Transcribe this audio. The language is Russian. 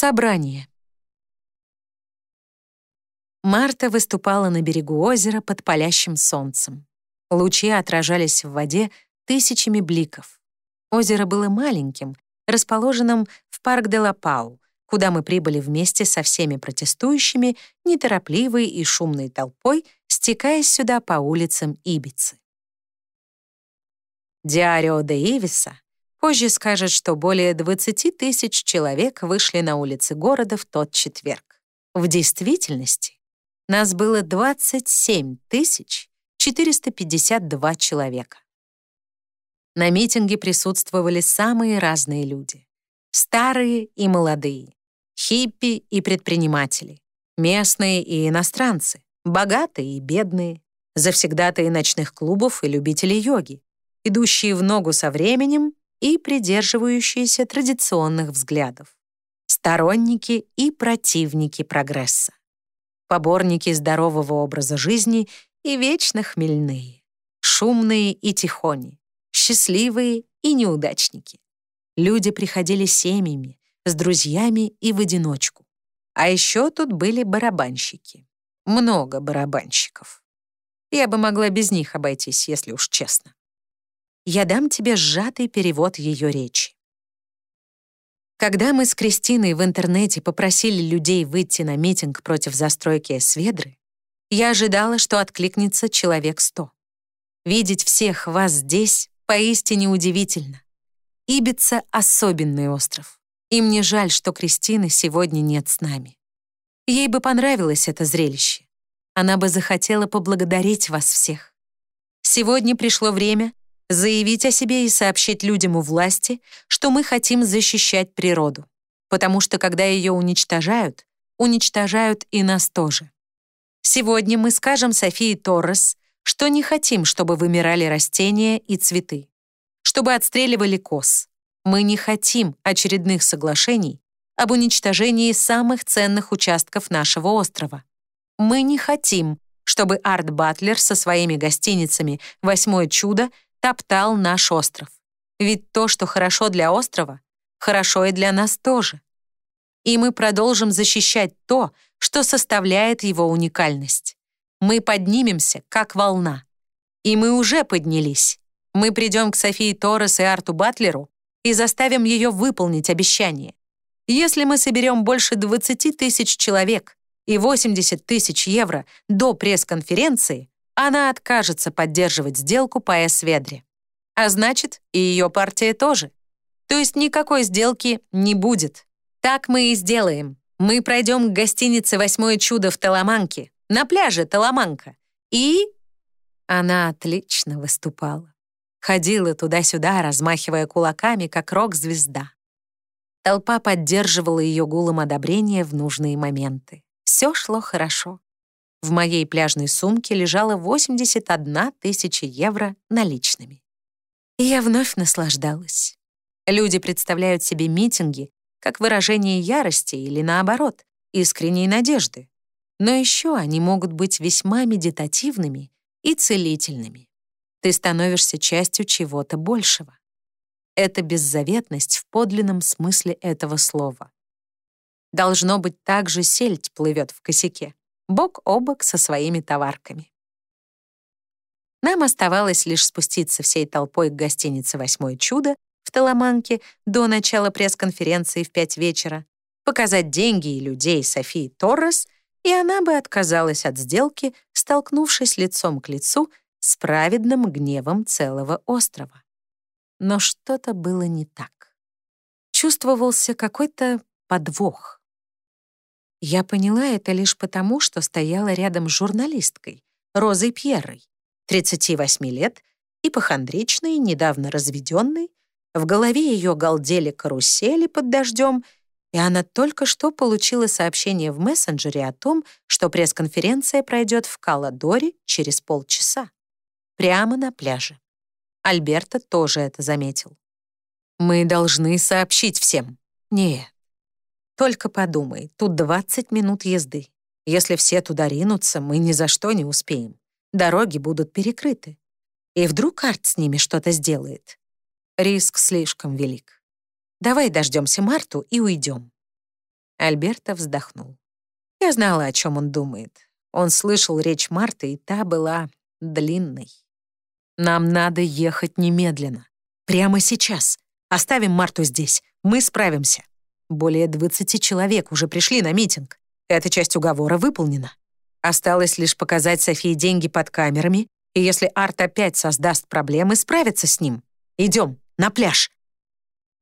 Собрание. Марта выступала на берегу озера под палящим солнцем. Лучи отражались в воде тысячами бликов. Озеро было маленьким, расположенным в парк де ла Пау, куда мы прибыли вместе со всеми протестующими, неторопливой и шумной толпой, стекаясь сюда по улицам Ибицы. Диарио де Ивиса позже скажет, что более 20 тысяч человек вышли на улицы города в тот четверг. В действительности нас было 27 тысяч 452 человека. На митинге присутствовали самые разные люди. Старые и молодые, хиппи и предприниматели, местные и иностранцы, богатые и бедные, завсегдатые ночных клубов и любители йоги, идущие в ногу со временем и придерживающиеся традиционных взглядов, сторонники и противники прогресса, поборники здорового образа жизни и вечно хмельные, шумные и тихони, счастливые и неудачники. Люди приходили семьями, с друзьями и в одиночку. А еще тут были барабанщики. Много барабанщиков. Я бы могла без них обойтись, если уж честно. Я дам тебе сжатый перевод ее речи. Когда мы с Кристиной в интернете попросили людей выйти на митинг против застройки Эсведры, я ожидала, что откликнется человек сто. Видеть всех вас здесь поистине удивительно. Ибица — особенный остров. И мне жаль, что Кристины сегодня нет с нами. Ей бы понравилось это зрелище. Она бы захотела поблагодарить вас всех. Сегодня пришло время заявить о себе и сообщить людям у власти, что мы хотим защищать природу. Потому что когда ее уничтожают, уничтожают и нас тоже. Сегодня мы скажем Софии Торрес, что не хотим, чтобы вымирали растения и цветы, чтобы отстреливали коз. Мы не хотим очередных соглашений об уничтожении самых ценных участков нашего острова. Мы не хотим, чтобы Арт Батлер со своими гостиницами «Восьмое чудо» топтал наш остров. Ведь то, что хорошо для острова, хорошо и для нас тоже. И мы продолжим защищать то, что составляет его уникальность. Мы поднимемся, как волна. И мы уже поднялись. Мы придем к Софии Торрес и Арту Батлеру и заставим ее выполнить обещание. Если мы соберем больше 20 тысяч человек и 80 тысяч евро до пресс-конференции, она откажется поддерживать сделку по Эсведре. А значит, и ее партия тоже. То есть никакой сделки не будет. Так мы и сделаем. Мы пройдем к гостинице «Восьмое чудо» в Таламанке, на пляже Таламанка. И... Она отлично выступала. Ходила туда-сюда, размахивая кулаками, как рок-звезда. Толпа поддерживала ее гулом одобрения в нужные моменты. Все шло хорошо. В моей пляжной сумке лежало 81 тысяча евро наличными. И я вновь наслаждалась. Люди представляют себе митинги как выражение ярости или, наоборот, искренней надежды. Но еще они могут быть весьма медитативными и целительными. Ты становишься частью чего-то большего. Это беззаветность в подлинном смысле этого слова. Должно быть, так же сельдь плывет в косяке бок о бок со своими товарками. Нам оставалось лишь спуститься всей толпой к гостинице «Восьмое чудо» в Таламанке до начала пресс-конференции в пять вечера, показать деньги и людей Софии Торрес, и она бы отказалась от сделки, столкнувшись лицом к лицу с праведным гневом целого острова. Но что-то было не так. Чувствовался какой-то подвох. Я поняла это лишь потому, что стояла рядом с журналисткой, Розой Пьерой, 38 лет, ипохондричной, недавно разведенной, в голове ее галдели карусели под дождем, и она только что получила сообщение в мессенджере о том, что пресс-конференция пройдет в Каладоре через полчаса, прямо на пляже. Альберта тоже это заметил. «Мы должны сообщить всем». «Нет, только подумай, тут 20 минут езды. Если все туда ринутся, мы ни за что не успеем. Дороги будут перекрыты. И вдруг Арт с ними что-то сделает. Риск слишком велик. Давай дождемся Марту и уйдем. Альберто вздохнул. Я знала, о чем он думает. Он слышал речь Марты, и та была длинной. «Нам надо ехать немедленно. Прямо сейчас. Оставим Марту здесь. Мы справимся. Более 20 человек уже пришли на митинг. Эта часть уговора выполнена. Осталось лишь показать Софии деньги под камерами, и если Арт опять создаст проблемы, справиться с ним. Идем на пляж.